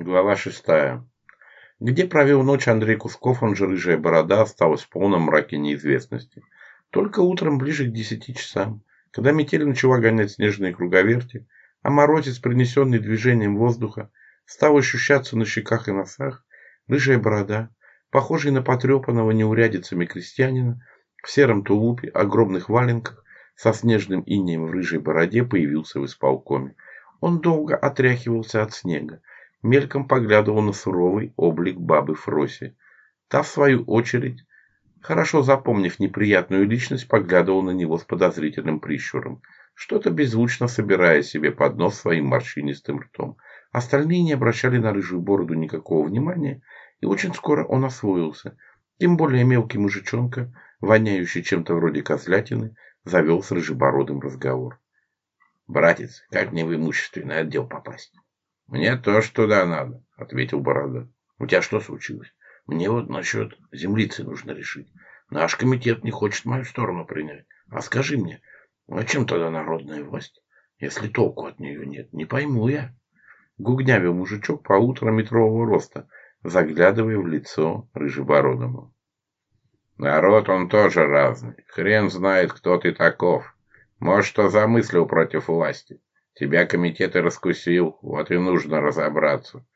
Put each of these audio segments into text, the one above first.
Глава шестая. Где провел ночь Андрей Кусков, он же Рыжая Борода, осталось в полном мраке неизвестности. Только утром, ближе к десяти часам, когда метель начала гонять снежные круговерти, а морозец, принесенный движением воздуха, стал ощущаться на щеках и носах, Рыжая Борода, похожий на потрепанного неурядицами крестьянина, в сером тулупе, огромных валенках, со снежным инеем в рыжей бороде появился в исполкоме. Он долго отряхивался от снега, мельком поглядывал на суровый облик бабы Фроси. Та, в свою очередь, хорошо запомнив неприятную личность, поглядывала на него с подозрительным прищуром, что-то беззвучно собирая себе под нос своим морщинистым ртом. Остальные не обращали на рыжую бороду никакого внимания, и очень скоро он освоился. Тем более мелкий мужичонка, воняющий чем-то вроде козлятины, завел с рыжебородым разговор. «Братец, как мне в имущественный отдел попасть?» «Мне тоже туда надо», — ответил Борода. «У тебя что случилось? Мне вот насчет землицы нужно решить. Наш комитет не хочет мою сторону принять. А скажи мне, о чем тогда народная власть, если толку от нее нет? Не пойму я». Гугнявил мужичок полутораметрового роста, заглядывая в лицо рыжебородому. «Народ он тоже разный. Хрен знает, кто ты таков. Может, что замыслил против власти. Тебя комитет и раскусил, вот и нужно разобраться.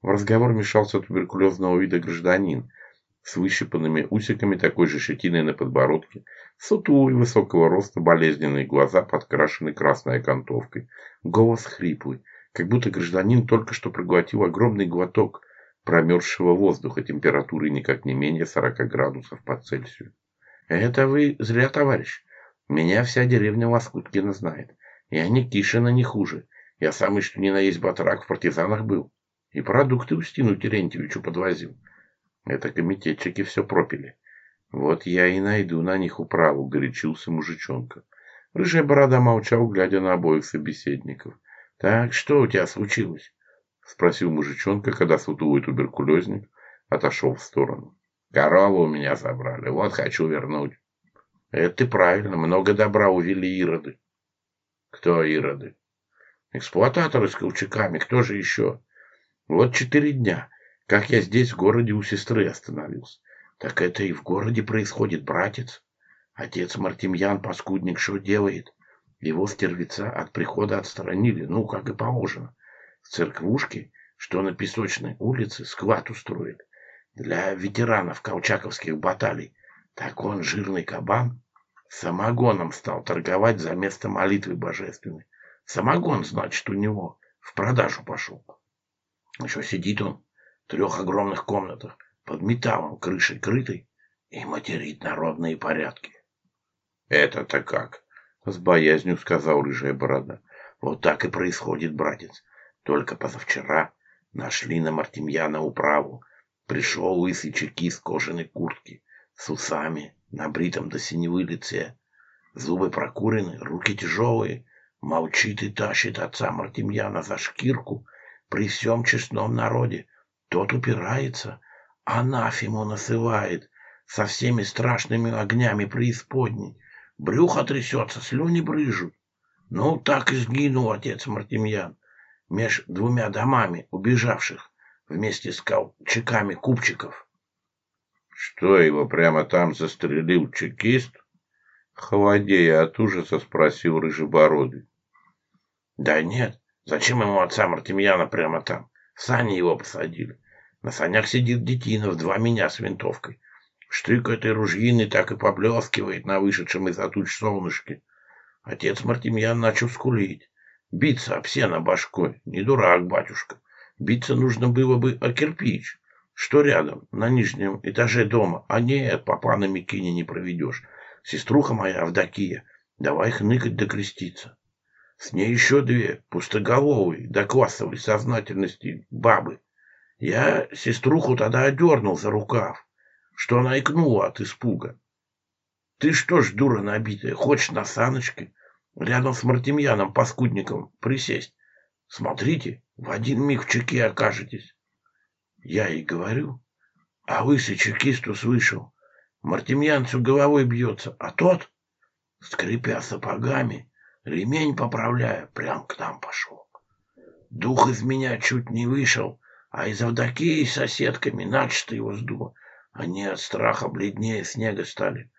В разговор мешался туберкулезного вида гражданин с выщипанными усиками, такой же щетиной на подбородке, сутулый, высокого роста, болезненные глаза, подкрашены красной окантовкой. Голос хриплый, как будто гражданин только что проглотил огромный глоток промерзшего воздуха температурой никак не менее 40 градусов по Цельсию. «Это вы зря, товарищ. Меня вся деревня Лоскуткина знает. И Я Никишина не хуже. Я самый что ни на есть батрак в партизанах был. И продукты у Устину Терентьевичу подвозил. Это комитетчики все пропили. Вот я и найду на них управу, горячился мужичонка. Рыжая борода молчал, глядя на обоих собеседников. Так что у тебя случилось? Спросил мужичонка, когда сутулый туберкулезник отошел в сторону. Корову у меня забрали, вот хочу вернуть. Это ты правильно, много добра увели ироды. Кто ироды? Эксплуататоры с колчаками, кто же еще? Вот четыре дня, как я здесь в городе у сестры остановился. Так это и в городе происходит, братец. Отец Мартемьян, паскудник, что делает? Его стервица от прихода отстранили, ну, как и положено. В церквушке, что на Песочной улице, склад устроили. Для ветеранов колчаковских баталий. Так он, жирный кабан, Самогоном стал торговать за место молитвы божественной. Самогон, значит, у него в продажу пошел. Еще сидит он в трех огромных комнатах, под металлом, крышей крытой, и материт народные порядки. «Это-то как?» — с боязнью сказал рыжая борода. «Вот так и происходит, братец. Только позавчера нашли на Мартемьяна управу. Пришел лысый чеки с кожаной куртки с усами, на бритом до синевы лице. Зубы прокурены, руки тяжелые. Молчит и тащит отца Мартемьяна за шкирку при всем честном народе. Тот упирается, анафему насывает со всеми страшными огнями преисподней. Брюхо трясется, слюни брыжут. Ну, так и сгинул отец Мартемьян меж двумя домами убежавших вместе с колчаками купчиков. Что его прямо там застрелил чекист? Холодея от ужаса спросил Рыжебородый. Да нет, зачем ему отца Мартемьяна прямо там? Сани его посадили. На санях сидит Детина в два меня с винтовкой. Штык этой ружьины так и поблескивает на вышедшем из-за туч солнышке. Отец Мартемьян начал скулить. Биться об сено башкой. Не дурак, батюшка. Биться нужно было бы о кирпич. Что рядом, на нижнем этаже дома? А нет, папа на Микине не проведешь. Сеструха моя, Авдокия, давай их ныкать да креститься. С ней еще две, пустоголовые, до классовой сознательности бабы. Я сеструху тогда одернул за рукав, что она икнула от испуга. Ты что ж, дура набитая, хочешь на саночке? Рядом с Мартемьяном, паскудником, присесть. Смотрите, в один миг в чеке окажетесь. Я ей говорю, а выше чекист услышал. Мартемьянцу головой бьется, а тот, скрипя сапогами, ремень поправляя, прям к нам пошел. Дух из меня чуть не вышел, а из Авдокии с соседками начисто его сдуло. Они от страха бледнее снега стали.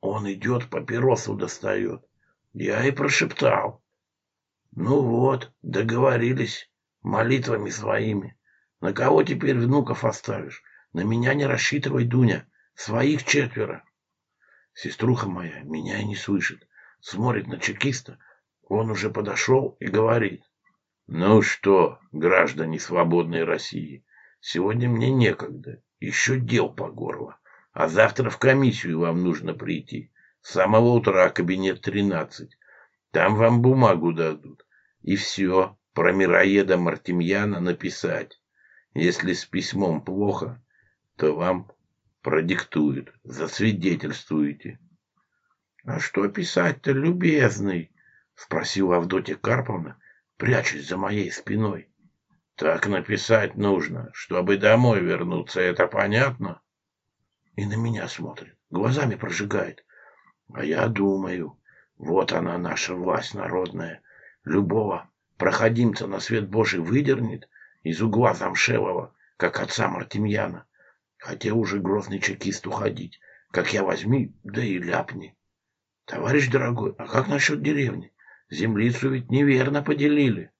Он идет, папиросу достает. Я и прошептал. Ну вот, договорились молитвами своими. На кого теперь внуков оставишь? На меня не рассчитывай, Дуня. Своих четверо. Сеструха моя меня и не слышит. Смотрит на чекиста. Он уже подошел и говорит. Ну что, граждане свободной России, сегодня мне некогда. Еще дел по горло. А завтра в комиссию вам нужно прийти. С самого утра кабинет 13. Там вам бумагу дадут. И все про мироеда Мартемьяна написать. Если с письмом плохо, то вам продиктуют, засвидетельствуете. — А что писать-то, любезный? — спросила Авдотья Карповна, прячась за моей спиной. — Так написать нужно, чтобы домой вернуться, это понятно? И на меня смотрит, глазами прожигает. А я думаю, вот она, наша власть народная, любого проходимца на свет Божий выдернет — из угла замшелого, как отца Мартемьяна. Хотел уже грозный чекист уходить, как я возьми, да и ляпни. Товарищ дорогой, а как насчет деревни? Землицу ведь неверно поделили.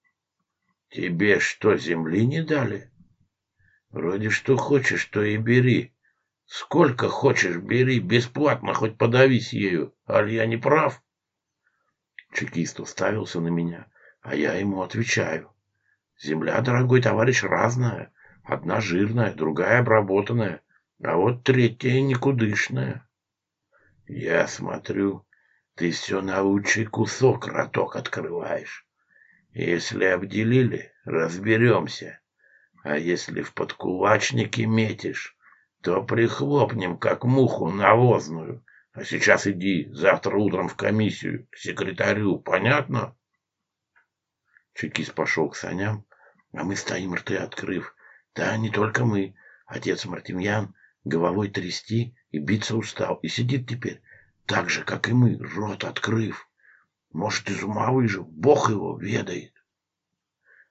Тебе что, земли не дали? Вроде что хочешь, то и бери. Сколько хочешь, бери, бесплатно хоть подавись ею. Аль я не прав? Чекист уставился на меня, а я ему отвечаю. Земля, дорогой товарищ, разная. Одна жирная, другая обработанная, а вот третья никудышная. Я смотрю, ты все на лучший кусок роток открываешь. Если обделили, разберемся. А если в подкулачнике метишь, то прихлопнем, как муху навозную. А сейчас иди завтра утром в комиссию к секретарю, понятно? Чекис пошел к саням, а мы стоим рты открыв. Да, не только мы. Отец Мартемьян головой трясти и биться устал, и сидит теперь так же, как и мы, рот открыв. Может, из ума выжил, бог его ведает.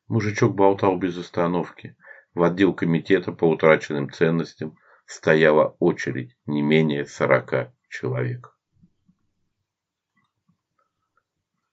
Мужичок болтал без остановки. В отдел комитета по утраченным ценностям стояла очередь не менее сорока человек.